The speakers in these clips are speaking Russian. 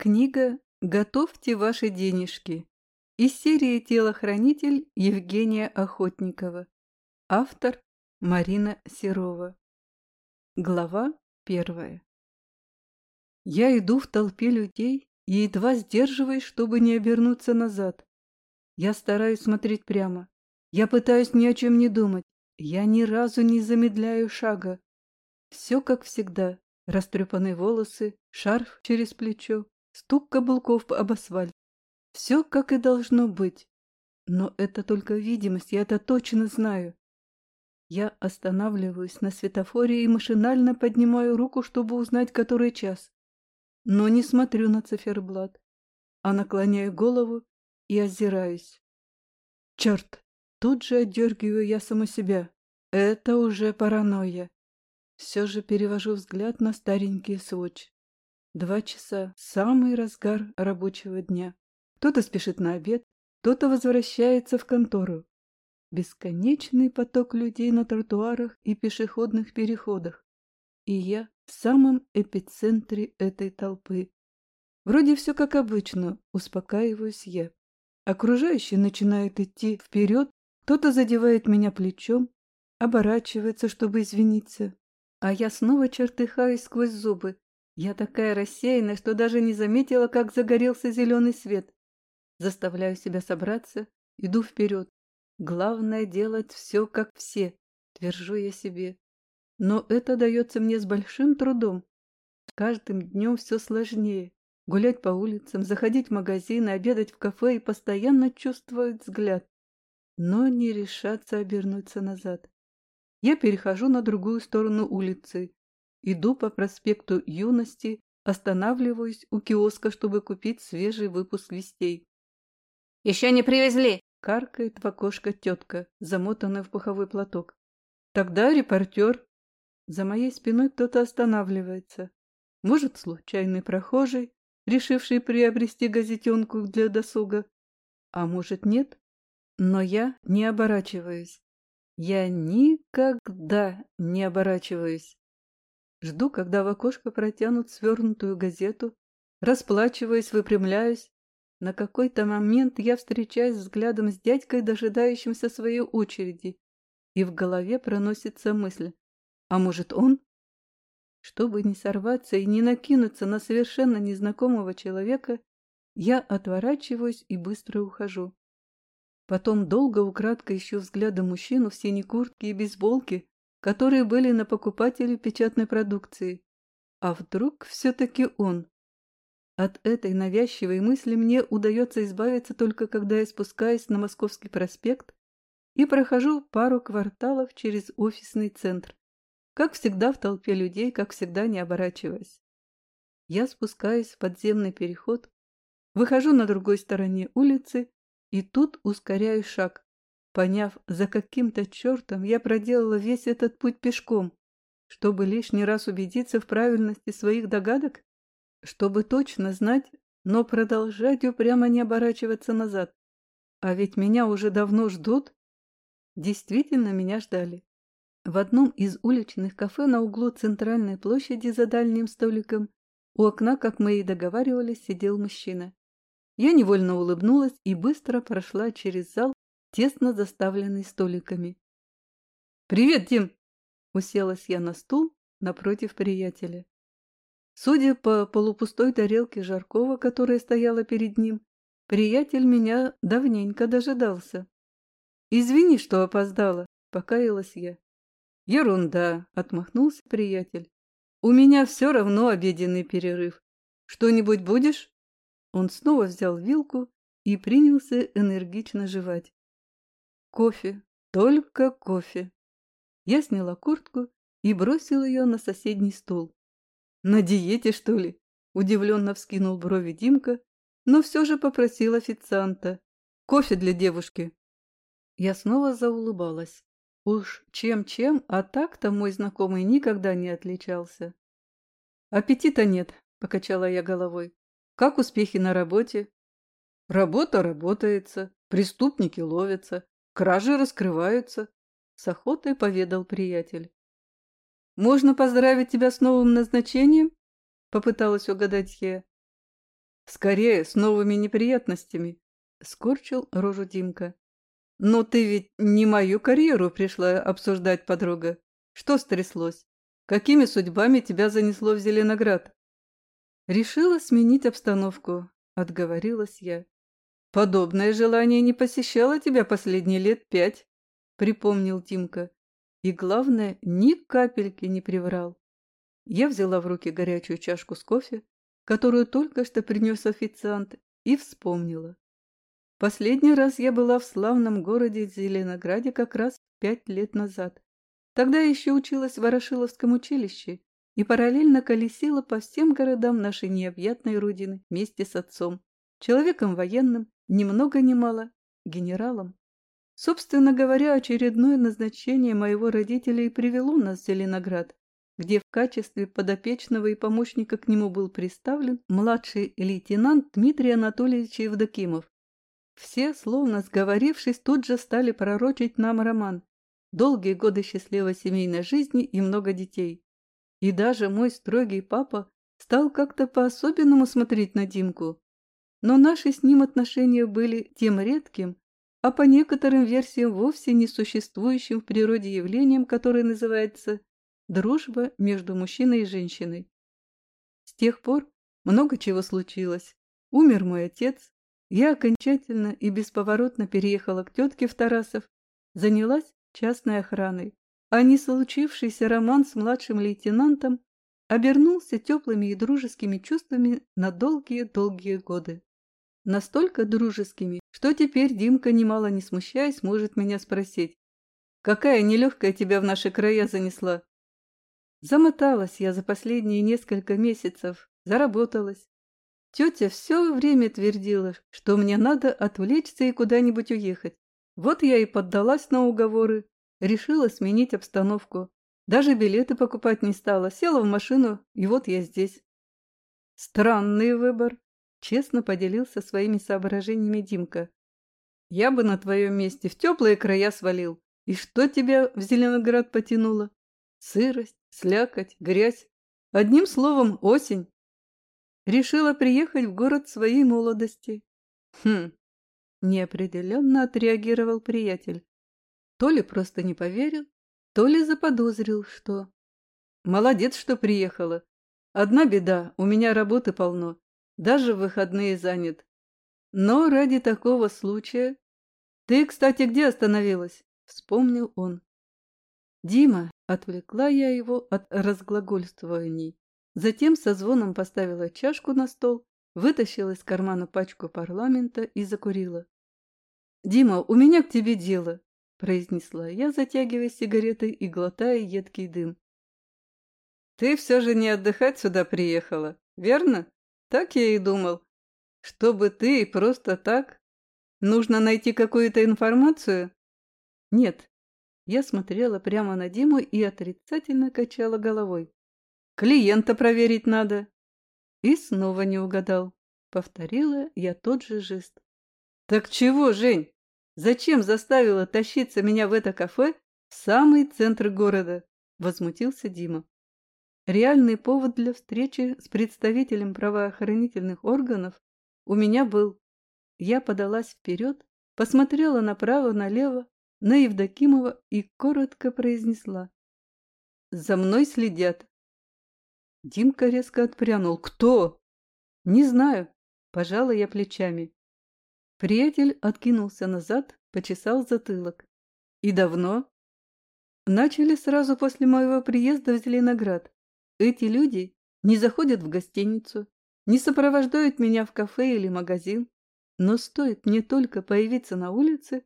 Книга «Готовьте ваши денежки» из серии «Телохранитель» Евгения Охотникова. Автор Марина Серова. Глава первая. Я иду в толпе людей и едва сдерживаюсь, чтобы не обернуться назад. Я стараюсь смотреть прямо. Я пытаюсь ни о чем не думать. Я ни разу не замедляю шага. Все как всегда. Растрепанные волосы, шарф через плечо, стук каблуков об асфальт. Все как и должно быть. Но это только видимость, я это точно знаю. Я останавливаюсь на светофоре и машинально поднимаю руку, чтобы узнать, который час. Но не смотрю на циферблат, а наклоняю голову и озираюсь. Черт! Тут же отдергиваю я сама себя. Это уже паранойя. Все же перевожу взгляд на старенький сводч. Два часа – самый разгар рабочего дня. Кто-то спешит на обед, кто-то возвращается в контору. Бесконечный поток людей на тротуарах и пешеходных переходах. И я в самом эпицентре этой толпы. Вроде все как обычно, успокаиваюсь я. Окружающие начинают идти вперед, кто-то задевает меня плечом, оборачивается, чтобы извиниться. А я снова чертыхаюсь сквозь зубы, я такая рассеянная, что даже не заметила, как загорелся зеленый свет. Заставляю себя собраться, иду вперед. Главное делать все, как все, твержу я себе. Но это дается мне с большим трудом. Каждым днем все сложнее. Гулять по улицам, заходить в магазины, обедать в кафе и постоянно чувствовать взгляд. Но не решаться обернуться назад. Я перехожу на другую сторону улицы Иду по проспекту Юности, останавливаюсь у киоска, чтобы купить свежий выпуск вестей. «Еще не привезли!» – каркает в окошко тетка, замотанная в пуховой платок. Тогда репортер. За моей спиной кто-то останавливается. Может, случайный прохожий, решивший приобрести газетенку для досуга. А может, нет? Но я не оборачиваюсь. Я никогда не оборачиваюсь. Жду, когда в окошко протянут свернутую газету, расплачиваясь, выпрямляюсь. На какой-то момент я встречаюсь взглядом с дядькой, дожидающимся своей очереди, и в голове проносится мысль. А может, он? Чтобы не сорваться и не накинуться на совершенно незнакомого человека, я отворачиваюсь и быстро ухожу. Потом долго украдкой ищу взглядом мужчину в синей куртке и бейсболке, которые были на покупателе печатной продукции. А вдруг все-таки он? От этой навязчивой мысли мне удается избавиться только когда я спускаюсь на Московский проспект и прохожу пару кварталов через офисный центр. Как всегда в толпе людей, как всегда не оборачиваясь. Я спускаюсь в подземный переход, выхожу на другой стороне улицы и тут ускоряю шаг, поняв, за каким-то чертом я проделала весь этот путь пешком, чтобы лишний раз убедиться в правильности своих догадок, чтобы точно знать, но продолжать упрямо не оборачиваться назад. А ведь меня уже давно ждут. Действительно, меня ждали. В одном из уличных кафе на углу центральной площади за дальним столиком у окна, как мы и договаривались, сидел мужчина. Я невольно улыбнулась и быстро прошла через зал тесно заставленный столиками. «Привет, Дим!» – уселась я на стул напротив приятеля. Судя по полупустой тарелке Жаркова, которая стояла перед ним, приятель меня давненько дожидался. «Извини, что опоздала», – покаялась я. «Ерунда», – отмахнулся приятель. «У меня все равно обеденный перерыв. Что-нибудь будешь?» Он снова взял вилку и принялся энергично жевать. Кофе, только кофе. Я сняла куртку и бросила ее на соседний стол. «На диете, что ли?» – удивленно вскинул брови Димка, но все же попросил официанта. «Кофе для девушки». Я снова заулыбалась. Уж чем-чем, а так-то мой знакомый никогда не отличался. «Аппетита нет», – покачала я головой. «Как успехи на работе?» «Работа работается, преступники ловятся, Кражи раскрываются, — с охотой поведал приятель. «Можно поздравить тебя с новым назначением?» — попыталась угадать я. Скорее, с новыми неприятностями, — скорчил рожу Димка. Но ты ведь не мою карьеру пришла обсуждать, подруга. Что стряслось? Какими судьбами тебя занесло в Зеленоград? Решила сменить обстановку, отговорилась я. Подобное желание не посещало тебя последние лет пять, припомнил Тимка. И главное, ни капельки не приврал. Я взяла в руки горячую чашку с кофе, которую только что принес официант, и вспомнила. Последний раз я была в славном городе Зеленограде как раз пять лет назад. Тогда еще училась в Ворошиловском училище и параллельно колесила по всем городам нашей необъятной родины вместе с отцом, человеком военным, ни много ни мало, генералом. Собственно говоря, очередное назначение моего родителя и привело нас в Зеленоград, где в качестве подопечного и помощника к нему был представлен младший лейтенант Дмитрий Анатольевич Евдокимов. Все, словно сговорившись, тут же стали пророчить нам роман, долгие годы счастливой семейной жизни и много детей. И даже мой строгий папа стал как-то по-особенному смотреть на Димку. Но наши с ним отношения были тем редким, а по некоторым версиям вовсе не существующим в природе явлением, которое называется дружба между мужчиной и женщиной. С тех пор много чего случилось. Умер мой отец, я окончательно и бесповоротно переехала к тетке в Тарасов, занялась частной охраной, а не случившийся роман с младшим лейтенантом обернулся теплыми и дружескими чувствами на долгие-долгие годы. Настолько дружескими, что теперь Димка, немало не смущаясь, может меня спросить, «Какая нелегкая тебя в наши края занесла?» Замоталась я за последние несколько месяцев, заработалась. Тетя все время твердила, что мне надо отвлечься и куда-нибудь уехать. Вот я и поддалась на уговоры, решила сменить обстановку. Даже билеты покупать не стала, села в машину, и вот я здесь. Странный выбор, честно поделился своими соображениями Димка. Я бы на твоем месте в теплые края свалил. И что тебя в Зеленоград потянуло? Сырость, слякоть, грязь. Одним словом, осень. Решила приехать в город своей молодости. Хм, Неопределенно отреагировал приятель. То ли просто не поверил, то ли заподозрил, что... Молодец, что приехала. Одна беда, у меня работы полно. Даже в выходные занят. Но ради такого случая... Ты, кстати, где остановилась? Вспомнил он. Дима, отвлекла я его от разглагольствований. Затем со звоном поставила чашку на стол вытащила из кармана пачку парламента и закурила. «Дима, у меня к тебе дело», – произнесла я, затягивая сигаретой и глотая едкий дым. «Ты все же не отдыхать сюда приехала, верно? Так я и думал. Чтобы ты просто так? Нужно найти какую-то информацию?» «Нет». Я смотрела прямо на Диму и отрицательно качала головой. «Клиента проверить надо. И снова не угадал. Повторила я тот же жест. «Так чего, Жень? Зачем заставила тащиться меня в это кафе в самый центр города?» Возмутился Дима. Реальный повод для встречи с представителем правоохранительных органов у меня был. Я подалась вперед, посмотрела направо-налево на Евдокимова и коротко произнесла. «За мной следят. Димка резко отпрянул. «Кто?» «Не знаю», – пожала я плечами. Приятель откинулся назад, почесал затылок. «И давно?» «Начали сразу после моего приезда в Зеленоград. Эти люди не заходят в гостиницу, не сопровождают меня в кафе или магазин, но стоит мне только появиться на улице,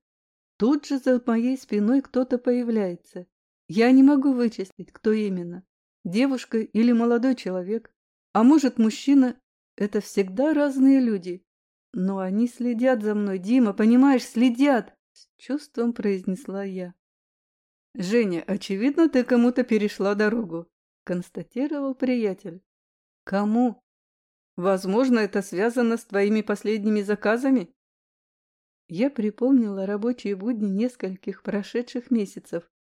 тут же за моей спиной кто-то появляется. Я не могу вычислить, кто именно девушка или молодой человек, а может, мужчина – это всегда разные люди. Но они следят за мной, Дима, понимаешь, следят, с чувством произнесла я. Женя, очевидно, ты кому-то перешла дорогу, констатировал приятель. Кому? Возможно, это связано с твоими последними заказами? Я припомнила рабочие будни нескольких прошедших месяцев.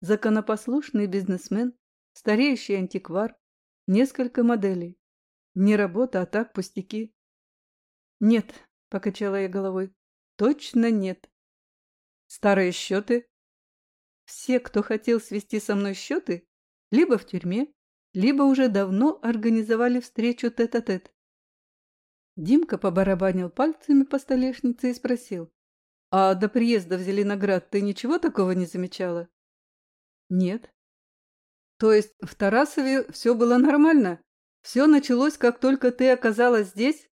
Законопослушный бизнесмен, Стареющий антиквар, несколько моделей. Не работа, а так пустяки. Нет, покачала я головой. Точно нет. Старые счеты? Все, кто хотел свести со мной счеты, либо в тюрьме, либо уже давно организовали встречу тет-а-тет. -тет. Димка побарабанил пальцами по столешнице и спросил. «А до приезда в Зеленоград ты ничего такого не замечала?» «Нет». «То есть в Тарасове все было нормально? Все началось, как только ты оказалась здесь?»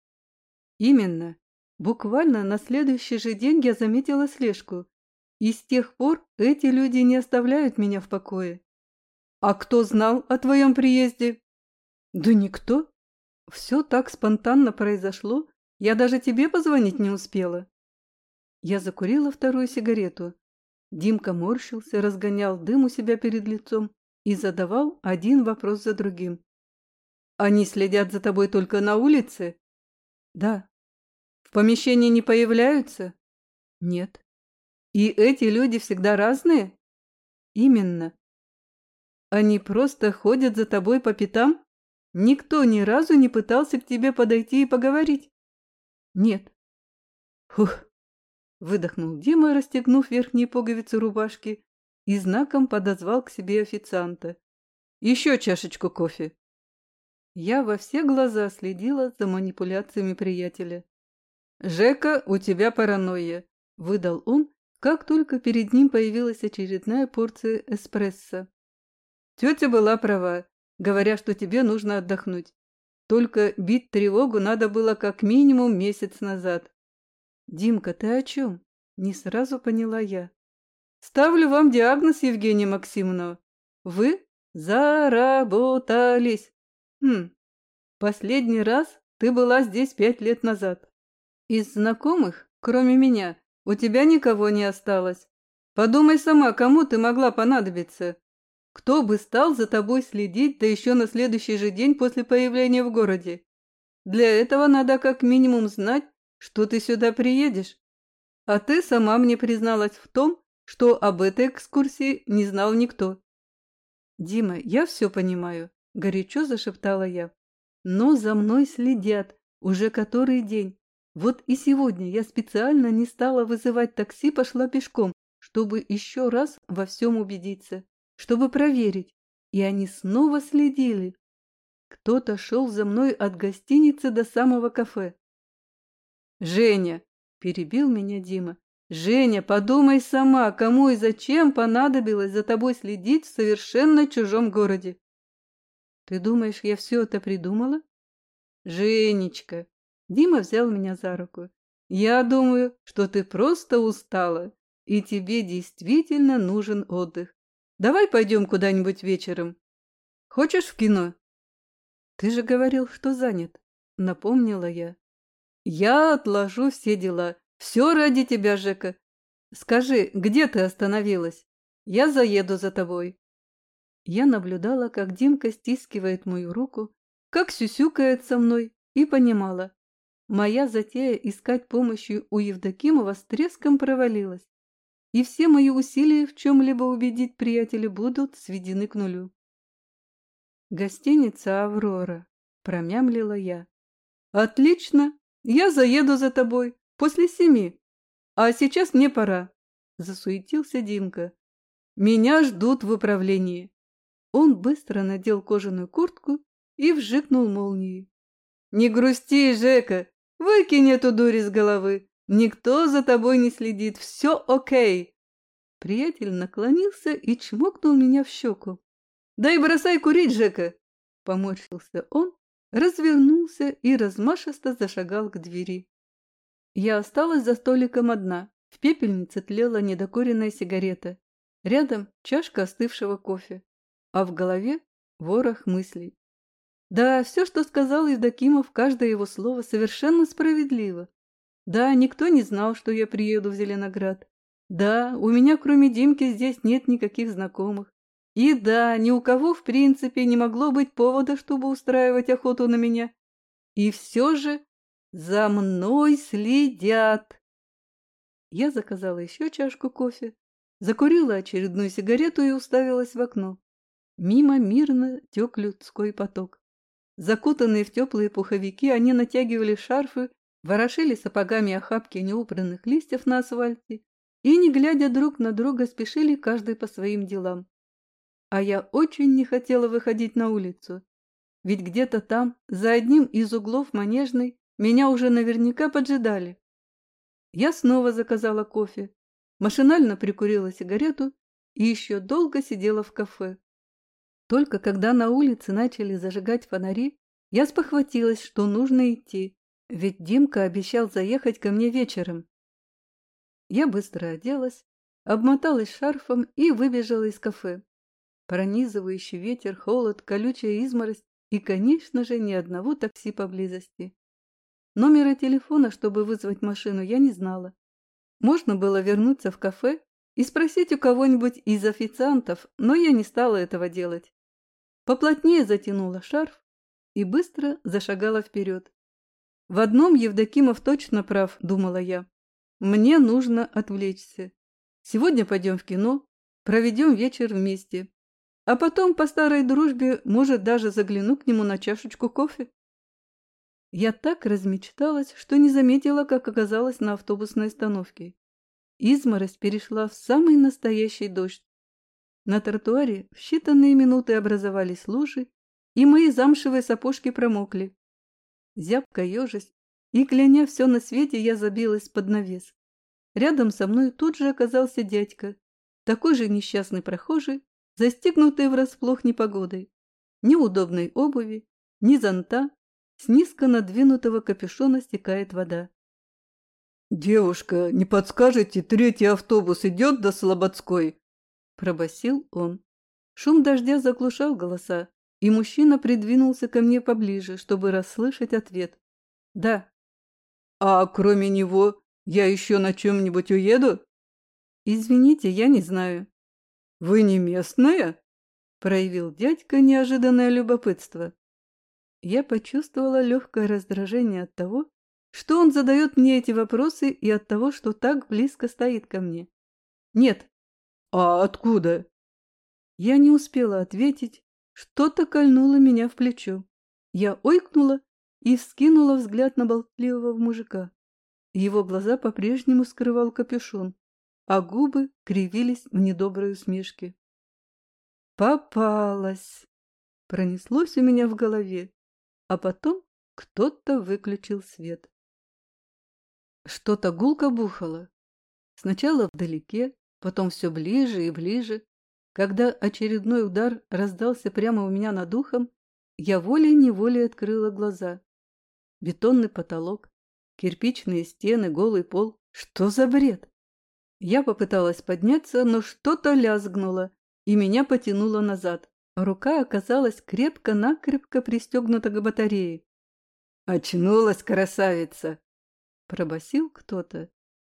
«Именно. Буквально на следующий же день я заметила слежку. И с тех пор эти люди не оставляют меня в покое. А кто знал о твоем приезде? Да никто. Все так спонтанно произошло, я даже тебе позвонить не успела. Я закурила вторую сигарету. Димка морщился, разгонял дым у себя перед лицом и задавал один вопрос за другим. «Они следят за тобой только на улице?» «Да». «В помещении не появляются?» «Нет». И эти люди всегда разные? Именно. Они просто ходят за тобой по пятам? Никто ни разу не пытался к тебе подойти и поговорить? Нет. Фух. Выдохнул Дима, расстегнув верхние пуговицы рубашки, и знаком подозвал к себе официанта. «Еще чашечку кофе». Я во все глаза следила за манипуляциями приятеля. «Жека, у тебя паранойя», — выдал он, как только перед ним появилась очередная порция эспрессо. Тетя была права, говоря, что тебе нужно отдохнуть. Только бить тревогу надо было как минимум месяц назад. «Димка, ты о чем?» – не сразу поняла я. «Ставлю вам диагноз, Евгения Максимовна. Вы заработались. Хм, последний раз ты была здесь пять лет назад. Из знакомых, кроме меня, у тебя никого не осталось. Подумай сама, кому ты могла понадобиться. Кто бы стал за тобой следить, да еще на следующий же день после появления в городе? Для этого надо как минимум знать, что ты сюда приедешь. А ты сама мне призналась в том, что об этой экскурсии не знал никто. «Дима, я все понимаю», – горячо зашептала я. «Но за мной следят уже который день. Вот и сегодня я специально не стала вызывать такси, пошла пешком, чтобы еще раз во всем убедиться, чтобы проверить. И они снова следили. Кто-то шел за мной от гостиницы до самого кафе. «Женя!» – перебил меня Дима. «Женя, подумай сама, кому и зачем понадобилось за тобой следить в совершенно чужом городе?» «Ты думаешь, я все это придумала?» «Женечка, Дима взял меня за руку. «Я думаю, что ты просто устала, и тебе действительно нужен отдых. Давай пойдем куда-нибудь вечером. Хочешь в кино?» «Ты же говорил, что занят», — напомнила я. «Я отложу все дела. Все ради тебя, Жека. Скажи, где ты остановилась? Я заеду за тобой». Я наблюдала, как Димка стискивает мою руку, как сюсюкает со мной, и понимала, Моя затея искать помощи у Евдокимова с треском провалилась, и все мои усилия в чем-либо убедить приятеля будут сведены к нулю. «Гостиница «Аврора», — промямлила я. «Отлично! Я заеду за тобой после семи. А сейчас мне пора», — засуетился Димка. «Меня ждут в управлении». Он быстро надел кожаную куртку и вжикнул молнией. «Не грусти, Жека, Выкинь эту дурь из головы. Никто за тобой не следит. Все окей. Приятель наклонился и чмокнул меня в щеку. «Да и бросай курить, Жека!» Поморщился он, развернулся и размашисто зашагал к двери. Я осталась за столиком одна. В пепельнице тлела недокуренная сигарета. Рядом чашка остывшего кофе. А в голове ворох мыслей. Да, все, что сказал Евдокимов, каждое его слово совершенно справедливо. Да, никто не знал, что я приеду в Зеленоград. Да, у меня кроме Димки здесь нет никаких знакомых. И да, ни у кого в принципе не могло быть повода, чтобы устраивать охоту на меня. И все же за мной следят. Я заказала еще чашку кофе, закурила очередную сигарету и уставилась в окно. Мимо мирно тек людской поток. Закутанные в теплые пуховики, они натягивали шарфы ворошили сапогами охапки неубранных листьев на асфальте и, не глядя друг на друга, спешили каждый по своим делам. А я очень не хотела выходить на улицу, ведь где-то там, за одним из углов манежной, меня уже наверняка поджидали. Я снова заказала кофе, машинально прикурила сигарету и еще долго сидела в кафе. Только когда на улице начали зажигать фонари, я спохватилась, что нужно идти, ведь Димка обещал заехать ко мне вечером. Я быстро оделась, обмоталась шарфом и выбежала из кафе. Пронизывающий ветер, холод, колючая изморозь и, конечно же, ни одного такси поблизости. Номера телефона, чтобы вызвать машину, я не знала. Можно было вернуться в кафе и спросить у кого-нибудь из официантов, но я не стала этого делать. Поплотнее затянула шарф и быстро зашагала вперед. В одном Евдокимов точно прав, думала я. Мне нужно отвлечься. Сегодня пойдем в кино, проведем вечер вместе. А потом, по старой дружбе, может, даже загляну к нему на чашечку кофе. Я так размечталась, что не заметила, как оказалась на автобусной остановке. Изморозь перешла в самый настоящий дождь. На тротуаре в считанные минуты образовались лужи, и мои замшевые сапожки промокли. Зябко ежась и, кляня все на свете, я забилась под навес. Рядом со мной тут же оказался дядька, такой же несчастный прохожий, застегнутый врасплох непогодой. Ни удобной обуви, ни зонта, с низко надвинутого капюшона стекает вода. «Девушка, не подскажете, третий автобус идет до Слободской?» – пробасил он. Шум дождя заглушал голоса, и мужчина придвинулся ко мне поближе, чтобы расслышать ответ. «Да». «А кроме него я еще на чем-нибудь уеду?» «Извините, я не знаю». «Вы не местная?» – проявил дядька неожиданное любопытство. Я почувствовала легкое раздражение от того, что он задает мне эти вопросы и от того, что так близко стоит ко мне. Нет, «А откуда?» Я не успела ответить. Что-то кольнуло меня в плечо. Я ойкнула и вскинула взгляд на болтливого мужика. Его глаза по-прежнему скрывал капюшон, а губы кривились в недоброй усмешке. «Попалась!» Пронеслось у меня в голове, а потом кто-то выключил свет. Что-то гулко бухало. Сначала вдалеке, потом все ближе и ближе. Когда очередной удар раздался прямо у меня над ухом, я волей-неволей открыла глаза. Бетонный потолок, кирпичные стены, голый пол. Что за бред? Я попыталась подняться, но что-то лязгнуло, и меня потянуло назад. Рука оказалась крепко-накрепко пристегнута к батарее. «Очнулась красавица!» – пробасил кто-то.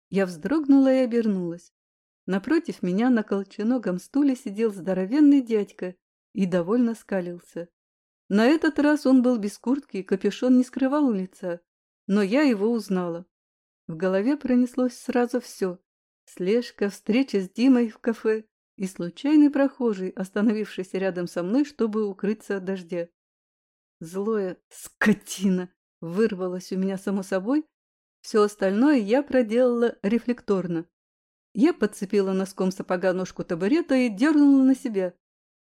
Я вздрогнула и обернулась. Напротив меня на колченогом стуле сидел здоровенный дядька и довольно скалился. На этот раз он был без куртки, и капюшон не скрывал лица, но я его узнала. В голове пронеслось сразу все. Слежка, встреча с Димой в кафе и случайный прохожий, остановившийся рядом со мной, чтобы укрыться от дождя. Злое «скотина» вырвалось у меня само собой, все остальное я проделала рефлекторно. Я подцепила носком сапога ножку табурета и дернула на себя.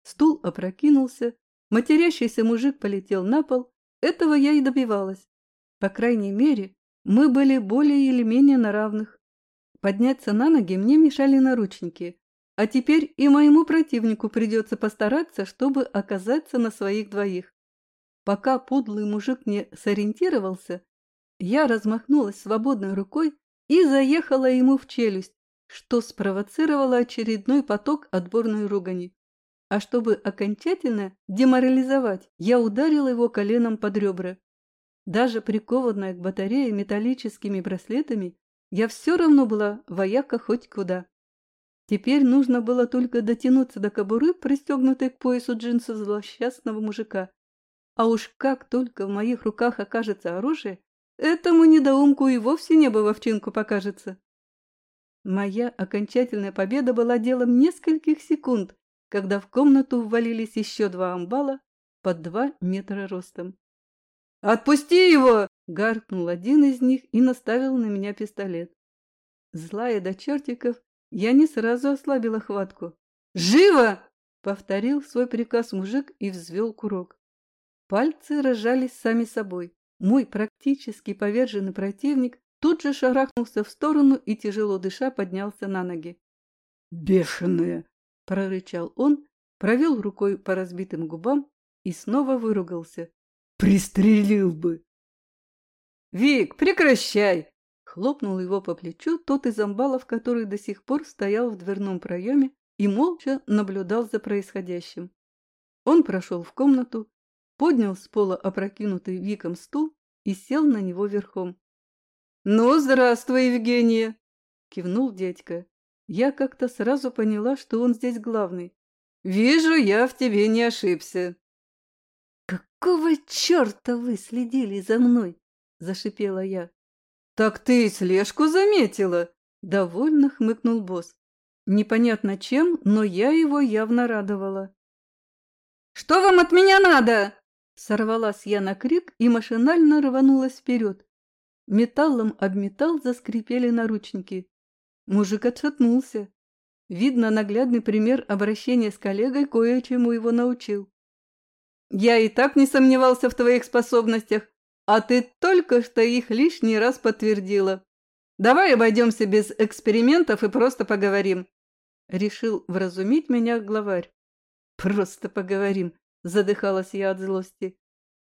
Стул опрокинулся, матерящийся мужик полетел на пол. Этого я и добивалась. По крайней мере, мы были более или менее на равных. Подняться на ноги мне мешали наручники, а теперь и моему противнику придется постараться, чтобы оказаться на своих двоих. Пока подлый мужик не сориентировался, я размахнулась свободной рукой и заехала ему в челюсть, что спровоцировало очередной поток отборной ругани. А чтобы окончательно деморализовать, я ударила его коленом под ребра. Даже прикованная к батарее металлическими браслетами, я все равно была вояка хоть куда. Теперь нужно было только дотянуться до кобуры, пристегнутой к поясу джинсов злосчастного мужика. А уж как только в моих руках окажется оружие, этому недоумку и вовсе небо в овчинку покажется. Моя окончательная победа была делом нескольких секунд, когда в комнату ввалились еще два амбала под два метра ростом. «Отпусти его!» – Гаркнул один из них и наставил на меня пистолет. Злая до чертиков, я не сразу ослабила хватку. «Живо!» — повторил свой приказ мужик и взвел курок. Пальцы разжались сами собой. Мой практически поверженный противник тут же шарахнулся в сторону и, тяжело дыша, поднялся на ноги. «Бешеная!» — прорычал он, провел рукой по разбитым губам и снова выругался. «Пристрелил бы!» «Вик, прекращай!» — хлопнул его по плечу тот из амбалов, который до сих пор стоял в дверном проеме и молча наблюдал за происходящим. Он прошел в комнату, поднял с пола опрокинутый Виком стул и сел на него верхом. «Ну, здравствуй, Евгения!» — кивнул дядька. Я как-то сразу поняла, что он здесь главный. «Вижу, я в тебе не ошибся». «Какого черта вы следили за мной?» — зашипела я. «Так ты и слежку заметила?» — довольно хмыкнул босс. Непонятно чем, но я его явно радовала. «Что вам от меня надо?» Сорвалась я на крик и машинально рванулась вперед. Металлом об металл заскрипели наручники. Мужик отшатнулся. Видно, наглядный пример обращения с коллегой кое-чему его научил. «Я и так не сомневался в твоих способностях, а ты только что их лишний раз подтвердила. Давай обойдемся без экспериментов и просто поговорим. Решил вразумить меня главарь. Просто поговорим, задыхалась я от злости.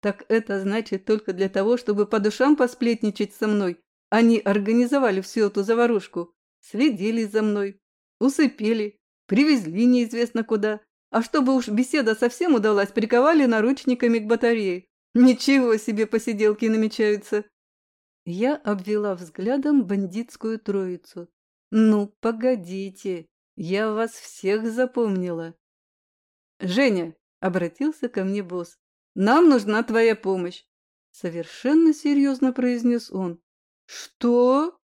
Так это значит только для того, чтобы по душам посплетничать со мной. Они организовали всю эту заварушку, следили за мной, усыпили, привезли неизвестно куда. А чтобы уж беседа совсем удалась, приковали наручниками к батарее. Ничего себе посиделки намечаются. Я обвела взглядом бандитскую троицу. Ну, погодите, я вас всех запомнила. Женя, обратился ко мне босс, нам нужна твоя помощь. Совершенно серьезно произнес он. Что?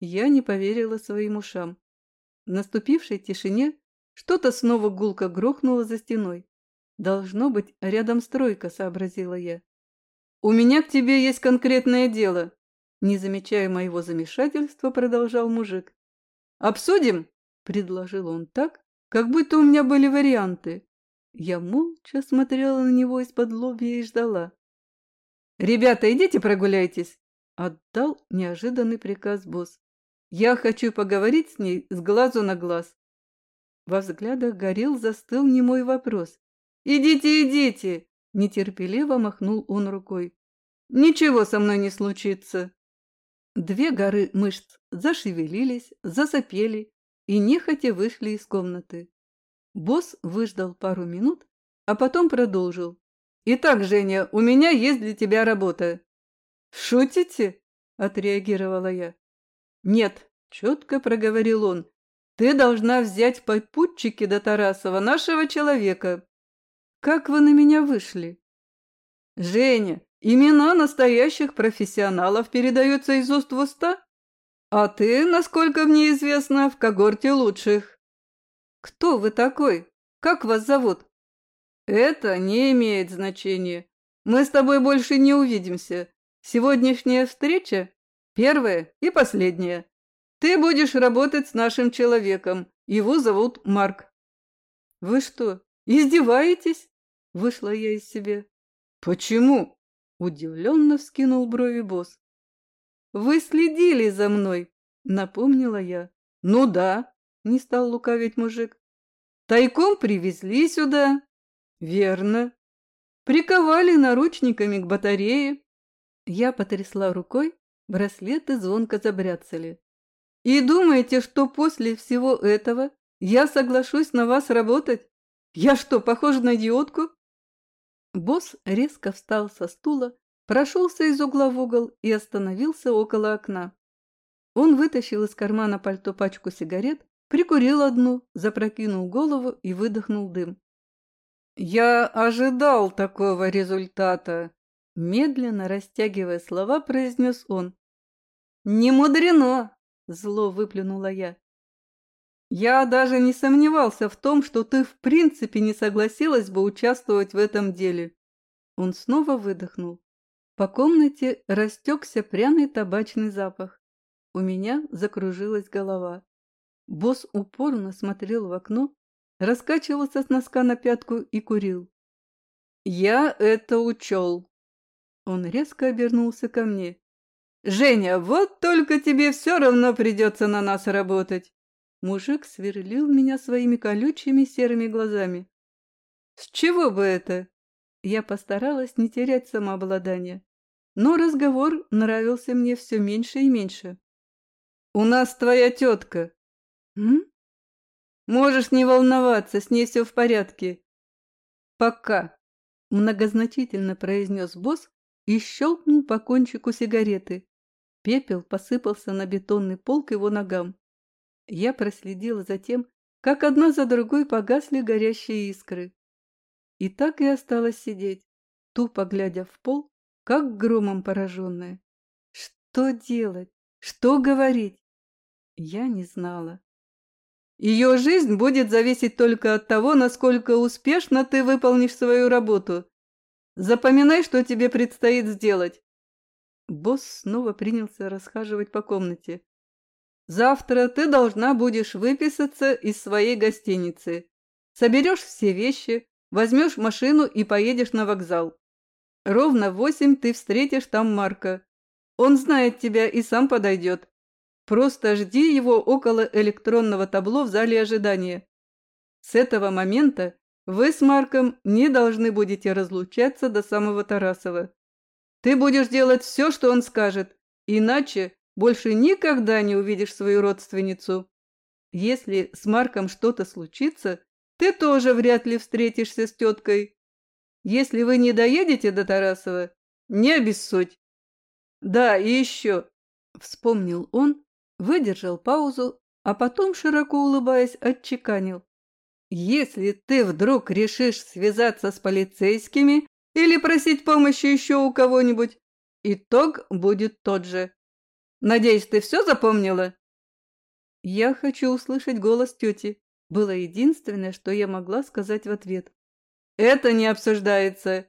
Я не поверила своим ушам. В наступившей тишине что-то снова гулко грохнуло за стеной. Должно быть, рядом стройка, сообразила я. У меня к тебе есть конкретное дело. Не замечая моего замешательства, продолжал мужик. «Обсудим?» – предложил он так, как будто у меня были варианты. Я молча смотрела на него из-под лобья и ждала. «Ребята, идите прогуляйтесь!» – отдал неожиданный приказ босс. «Я хочу поговорить с ней с глазу на глаз». Во взглядах горел застыл немой вопрос. «Идите, идите!» – нетерпеливо махнул он рукой. «Ничего со мной не случится!» Две горы мышц зашевелились, засопели и нехотя вышли из комнаты. Босс выждал пару минут, а потом продолжил. «Итак, Женя, у меня есть для тебя работа». «Шутите?» – отреагировала я. «Нет», – четко проговорил он. «Ты должна взять попутчики до Тарасова, нашего человека». «Как вы на меня вышли?» «Женя, Имена настоящих профессионалов передаются из уст в уста, а ты, насколько мне известно, в когорте лучших. Кто вы такой? Как вас зовут? Это не имеет значения. Мы с тобой больше не увидимся. Сегодняшняя встреча – первая и последняя. Ты будешь работать с нашим человеком. Его зовут Марк. Вы что, издеваетесь? Вышла я из себя. Почему? Удивленно вскинул брови босс. «Вы следили за мной», — напомнила я. «Ну да», — не стал лукавить мужик. «Тайком привезли сюда». «Верно». «Приковали наручниками к батарее». Я потрясла рукой, браслеты звонко забряцали. «И думаете, что после всего этого я соглашусь на вас работать? Я что, похожа на идиотку?» Босс резко встал со стула, прошелся из угла в угол и остановился около окна. Он вытащил из кармана пальто пачку сигарет, прикурил одну, запрокинул голову и выдохнул дым. «Я ожидал такого результата», – медленно растягивая слова, произнес он. «Не мудрено!» – зло выплюнула я. Я даже не сомневался в том, что ты в принципе не согласилась бы участвовать в этом деле. Он снова выдохнул. По комнате растекся пряный табачный запах. У меня закружилась голова. Босс упорно смотрел в окно, раскачивался с носка на пятку и курил. «Я это учел!» Он резко обернулся ко мне. «Женя, вот только тебе все равно придется на нас работать!» Мужик сверлил меня своими колючими серыми глазами. «С чего бы это?» Я постаралась не терять самообладание, но разговор нравился мне все меньше и меньше. «У нас твоя тетка!» «М?» «Можешь не волноваться, с ней все в порядке!» «Пока!» — многозначительно произнес босс и щелкнул по кончику сигареты. Пепел посыпался на бетонный пол к его ногам. Я проследила за тем, как одна за другой погасли горящие искры. И так и осталась сидеть, тупо глядя в пол, как громом пораженная. Что делать? Что говорить? Я не знала. Ее жизнь будет зависеть только от того, насколько успешно ты выполнишь свою работу. Запоминай, что тебе предстоит сделать. Босс снова принялся расхаживать по комнате. «Завтра ты должна будешь выписаться из своей гостиницы. Соберешь все вещи, возьмешь машину и поедешь на вокзал. Ровно в восемь ты встретишь там Марка. Он знает тебя и сам подойдет. Просто жди его около электронного табло в зале ожидания. С этого момента вы с Марком не должны будете разлучаться до самого Тарасова. Ты будешь делать все, что он скажет, иначе больше никогда не увидишь свою родственницу. Если с Марком что-то случится, ты тоже вряд ли встретишься с теткой. Если вы не доедете до Тарасова, не обессудь. Да, и еще, — вспомнил он, выдержал паузу, а потом, широко улыбаясь, отчеканил. Если ты вдруг решишь связаться с полицейскими или просить помощи еще у кого-нибудь, итог будет тот же. Надеюсь, ты все запомнила? Я хочу услышать голос тети. Было единственное, что я могла сказать в ответ. Это не обсуждается.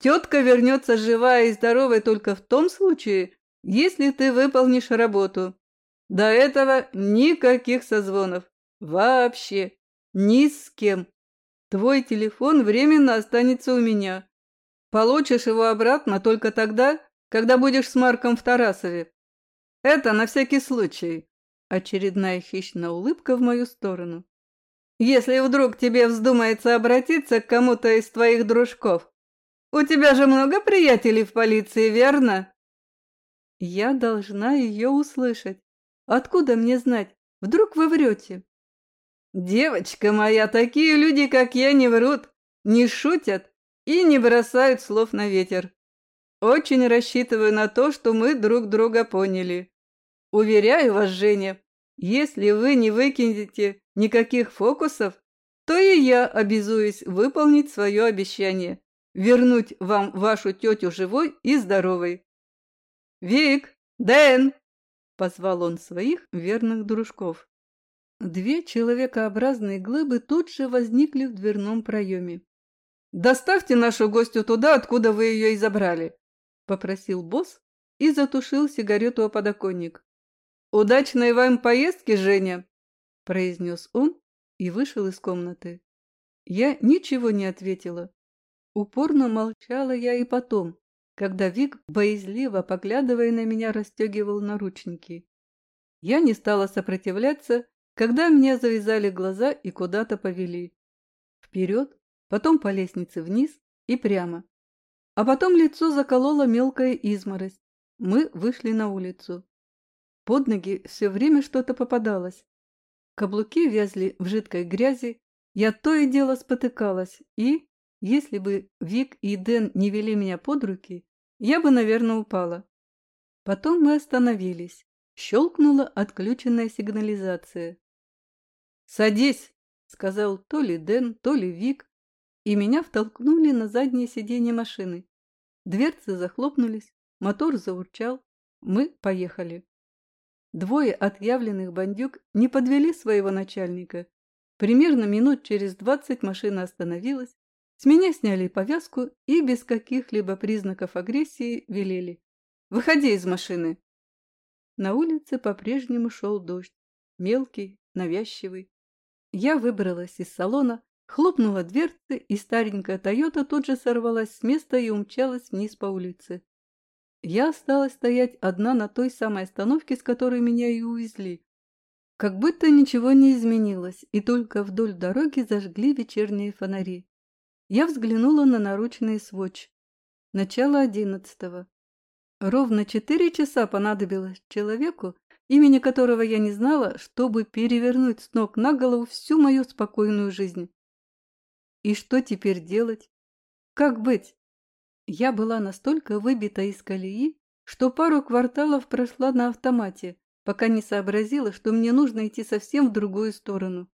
Тетка вернется живая и здоровая только в том случае, если ты выполнишь работу. До этого никаких созвонов. Вообще. Ни с кем. Твой телефон временно останется у меня. Получишь его обратно только тогда, когда будешь с Марком в Тарасове. Это на всякий случай. Очередная хищная улыбка в мою сторону. Если вдруг тебе вздумается обратиться к кому-то из твоих дружков, у тебя же много приятелей в полиции, верно? Я должна ее услышать. Откуда мне знать? Вдруг вы врете? Девочка моя, такие люди, как я, не врут, не шутят и не бросают слов на ветер. Очень рассчитываю на то, что мы друг друга поняли. Уверяю вас, Женя, если вы не выкинете никаких фокусов, то и я обязуюсь выполнить свое обещание – вернуть вам вашу тетю живой и здоровой. «Вик! Дэн!» – позвал он своих верных дружков. Две человекообразные глыбы тут же возникли в дверном проеме. «Доставьте нашу гостью туда, откуда вы ее и забрали», — попросил босс и затушил сигарету о подоконник. «Удачной вам поездки, Женя!» — произнес он и вышел из комнаты. Я ничего не ответила. Упорно молчала я и потом, когда Вик, боязливо поглядывая на меня, расстегивал наручники. Я не стала сопротивляться, когда мне завязали глаза и куда-то повели. Вперед, потом по лестнице вниз и прямо. А потом лицо заколола мелкая изморозь. Мы вышли на улицу. Под ноги все время что-то попадалось. Каблуки вязли в жидкой грязи, я то и дело спотыкалась, и, если бы Вик и Дэн не вели меня под руки, я бы, наверное, упала. Потом мы остановились. Щелкнула отключенная сигнализация. «Садись!» — сказал то ли Дэн, то ли Вик, и меня втолкнули на заднее сиденье машины. Дверцы захлопнулись, мотор заурчал. Мы поехали. Двое отъявленных бандюк не подвели своего начальника. Примерно минут через двадцать машина остановилась, С меня сняли повязку и без каких-либо признаков агрессии велели. «Выходи из машины!» На улице по-прежнему шел дождь, мелкий, навязчивый. Я выбралась из салона, хлопнула дверцы, и старенькая «Тойота» тут же сорвалась с места и умчалась вниз по улице. Я осталась стоять одна на той самой остановке, с которой меня и увезли. Как будто ничего не изменилось, и только вдоль дороги зажгли вечерние фонари. Я взглянула на наручный сводч. Начало одиннадцатого. Ровно четыре часа понадобилось человеку, имени которого я не знала, чтобы перевернуть с ног на голову всю мою спокойную жизнь. И что теперь делать? Как быть? Я была настолько выбита из колеи, что пару кварталов прошла на автомате, пока не сообразила, что мне нужно идти совсем в другую сторону.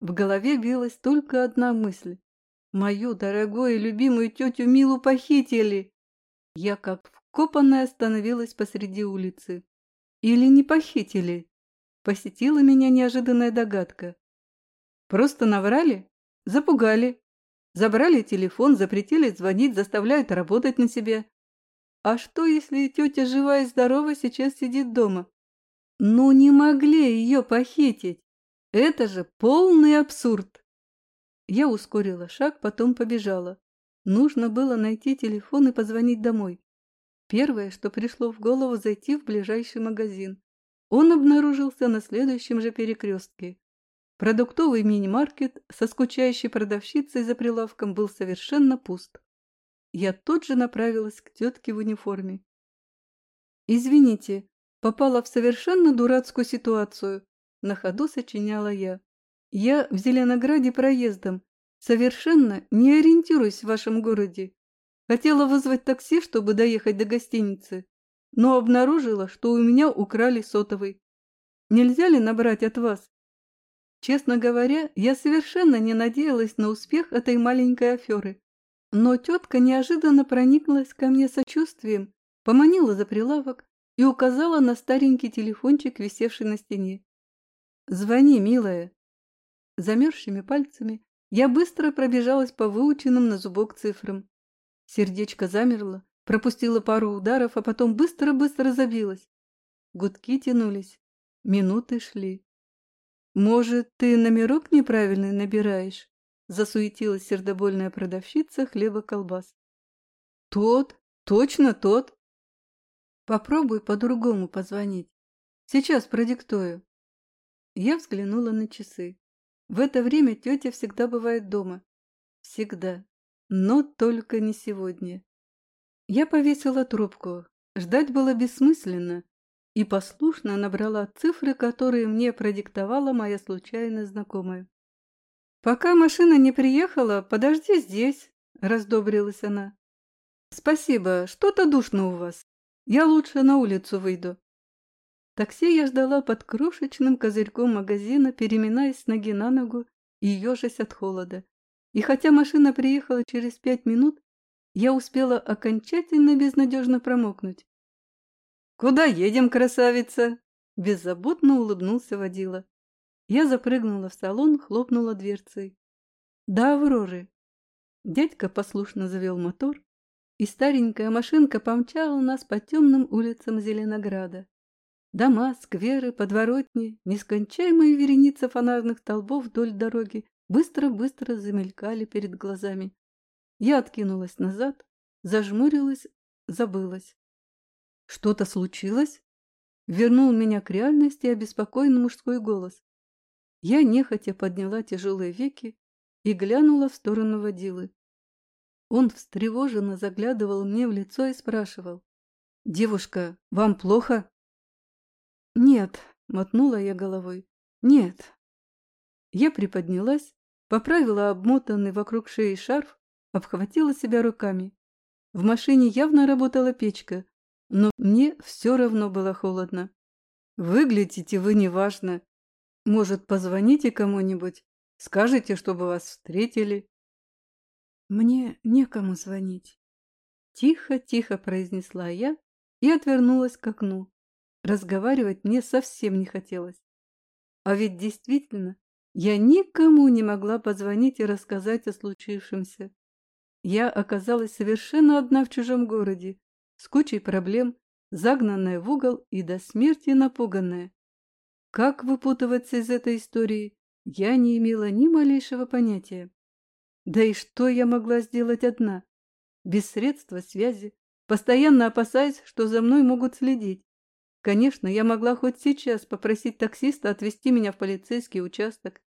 В голове билась только одна мысль. Мою дорогую и любимую тетю Милу похитили. Я как вкопанная остановилась посреди улицы. Или не похитили? Посетила меня неожиданная догадка. Просто наврали? Запугали. Забрали телефон, запретили звонить, заставляют работать на себя. А что, если тетя жива и здорова сейчас сидит дома? Ну не могли ее похитить. Это же полный абсурд. Я ускорила шаг, потом побежала. Нужно было найти телефон и позвонить домой. Первое, что пришло в голову, зайти в ближайший магазин. Он обнаружился на следующем же перекрестке. Продуктовый мини-маркет со скучающей продавщицей за прилавком был совершенно пуст. Я тут же направилась к тетке в униформе. «Извините, попала в совершенно дурацкую ситуацию», — на ходу сочиняла я. Я в Зеленограде проездом, совершенно не ориентируюсь в вашем городе. Хотела вызвать такси, чтобы доехать до гостиницы, но обнаружила, что у меня украли сотовый. Нельзя ли набрать от вас? Честно говоря, я совершенно не надеялась на успех этой маленькой аферы. Но тетка неожиданно прониклась ко мне сочувствием, поманила за прилавок и указала на старенький телефончик, висевший на стене. «Звони, милая, Замерзшими пальцами я быстро пробежалась по выученным на зубок цифрам. Сердечко замерло, пропустило пару ударов, а потом быстро-быстро забилось. Гудки тянулись, минуты шли. «Может, ты номерок неправильный набираешь?» Засуетилась сердобольная продавщица хлеба-колбас. «Тот, точно тот!» «Попробуй по-другому позвонить. Сейчас продиктую». Я взглянула на часы. В это время тетя всегда бывает дома. Всегда. Но только не сегодня. Я повесила трубку. Ждать было бессмысленно. И послушно набрала цифры, которые мне продиктовала моя случайная знакомая. «Пока машина не приехала, подожди здесь», — раздобрилась она. «Спасибо, что-то душно у вас. Я лучше на улицу выйду». Такси я ждала под крошечным козырьком магазина, переминаясь с ноги на ногу и ежась от холода. И хотя машина приехала через пять минут, я успела окончательно безнадежно промокнуть. «Куда едем, красавица?» – беззаботно улыбнулся водила. Я запрыгнула в салон, хлопнула дверцей. «Да, Авроры!» Дядька послушно завел мотор, и старенькая машинка помчала нас по темным улицам Зеленограда. Дома, скверы, подворотни, нескончаемые вереницы фонарных столбов вдоль дороги быстро-быстро замелькали перед глазами. Я откинулась назад, зажмурилась, забылась. Что-то случилось? Вернул меня к реальности обеспокоенный мужской голос. Я нехотя подняла тяжелые веки и глянула в сторону водилы. Он встревоженно заглядывал мне в лицо и спрашивал. «Девушка, вам плохо?» «Нет», — мотнула я головой. «Нет». Я приподнялась, поправила обмотанный вокруг шеи шарф, обхватила себя руками. В машине явно работала печка, но мне все равно было холодно. «Выглядите вы неважно. Может, позвоните кому-нибудь? Скажите, чтобы вас встретили?» «Мне некому звонить», — тихо-тихо произнесла я и отвернулась к окну. Разговаривать мне совсем не хотелось. А ведь действительно, я никому не могла позвонить и рассказать о случившемся. Я оказалась совершенно одна в чужом городе, с кучей проблем, загнанная в угол и до смерти напуганная. Как выпутываться из этой истории, я не имела ни малейшего понятия. Да и что я могла сделать одна? Без средства связи, постоянно опасаясь, что за мной могут следить. Конечно, я могла хоть сейчас попросить таксиста отвезти меня в полицейский участок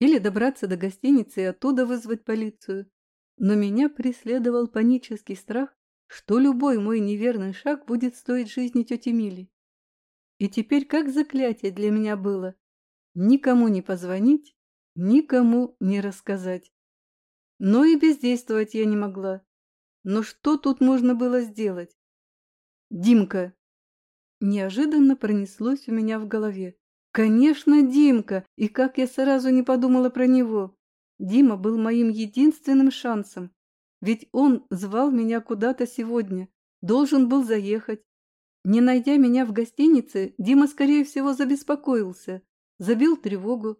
или добраться до гостиницы и оттуда вызвать полицию. Но меня преследовал панический страх, что любой мой неверный шаг будет стоить жизни тети Мили. И теперь как заклятие для меня было никому не позвонить, никому не рассказать. Но и бездействовать я не могла. Но что тут можно было сделать? Димка, Неожиданно пронеслось у меня в голове. Конечно, Димка! И как я сразу не подумала про него. Дима был моим единственным шансом. Ведь он звал меня куда-то сегодня. Должен был заехать. Не найдя меня в гостинице, Дима, скорее всего, забеспокоился. Забил тревогу.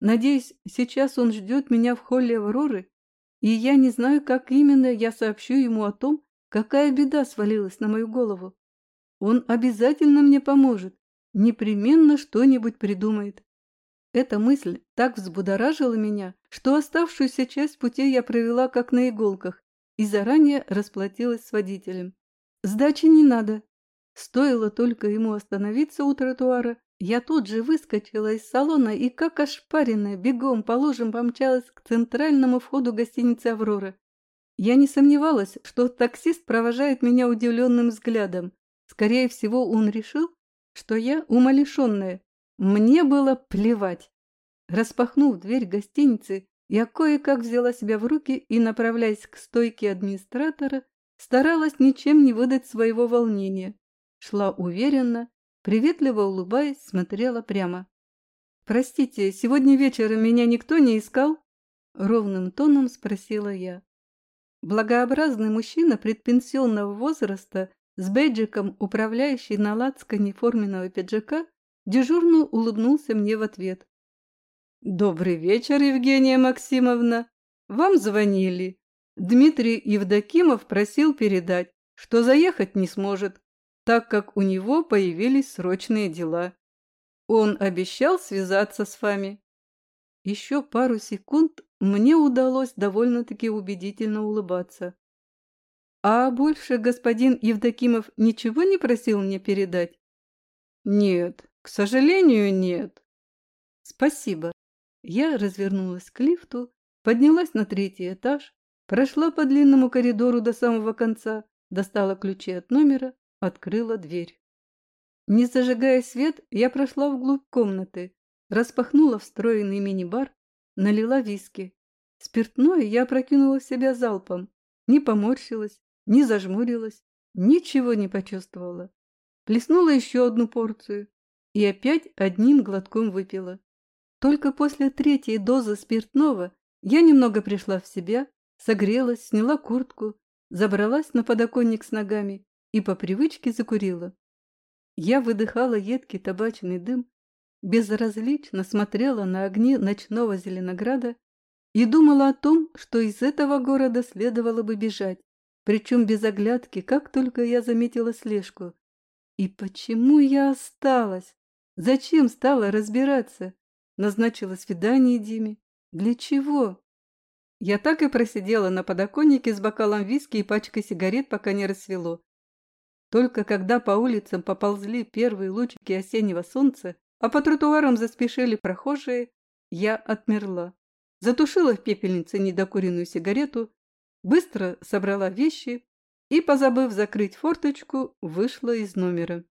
Надеюсь, сейчас он ждет меня в холле Авроры, и я не знаю, как именно я сообщу ему о том, какая беда свалилась на мою голову. Он обязательно мне поможет, непременно что-нибудь придумает. Эта мысль так взбудоражила меня, что оставшуюся часть пути я провела как на иголках и заранее расплатилась с водителем. Сдачи не надо. Стоило только ему остановиться у тротуара, я тут же выскочила из салона и, как ошпаренная, бегом по лужам помчалась к центральному входу гостиницы «Аврора». Я не сомневалась, что таксист провожает меня удивленным взглядом. Скорее всего, он решил, что я умалишенная. Мне было плевать. Распахнув дверь гостиницы, я кое-как взяла себя в руки и, направляясь к стойке администратора, старалась ничем не выдать своего волнения. Шла уверенно, приветливо улыбаясь, смотрела прямо. «Простите, сегодня вечером меня никто не искал?» Ровным тоном спросила я. Благообразный мужчина предпенсионного возраста с бейджиком, управляющий на лацкане форменного пиджака, дежурно улыбнулся мне в ответ. «Добрый вечер, Евгения Максимовна. Вам звонили. Дмитрий Евдокимов просил передать, что заехать не сможет, так как у него появились срочные дела. Он обещал связаться с вами». Еще пару секунд мне удалось довольно-таки убедительно улыбаться. А больше господин Евдокимов ничего не просил мне передать? Нет, к сожалению, нет. Спасибо. Я развернулась к лифту, поднялась на третий этаж, прошла по длинному коридору до самого конца, достала ключи от номера, открыла дверь. Не зажигая свет, я прошла вглубь комнаты, распахнула встроенный мини-бар, налила виски. Спиртное я прокинула в себя залпом, не поморщилась, не зажмурилась, ничего не почувствовала. Плеснула еще одну порцию и опять одним глотком выпила. Только после третьей дозы спиртного я немного пришла в себя, согрелась, сняла куртку, забралась на подоконник с ногами и по привычке закурила. Я выдыхала едкий табачный дым, безразлично смотрела на огни ночного Зеленограда и думала о том, что из этого города следовало бы бежать причем без оглядки, как только я заметила слежку. И почему я осталась? Зачем стала разбираться? Назначила свидание Диме. Для чего? Я так и просидела на подоконнике с бокалом виски и пачкой сигарет, пока не рассвело. Только когда по улицам поползли первые лучики осеннего солнца, а по тротуарам заспешили прохожие, я отмерла. Затушила в пепельнице недокуренную сигарету быстро собрала вещи и, позабыв закрыть форточку, вышла из номера.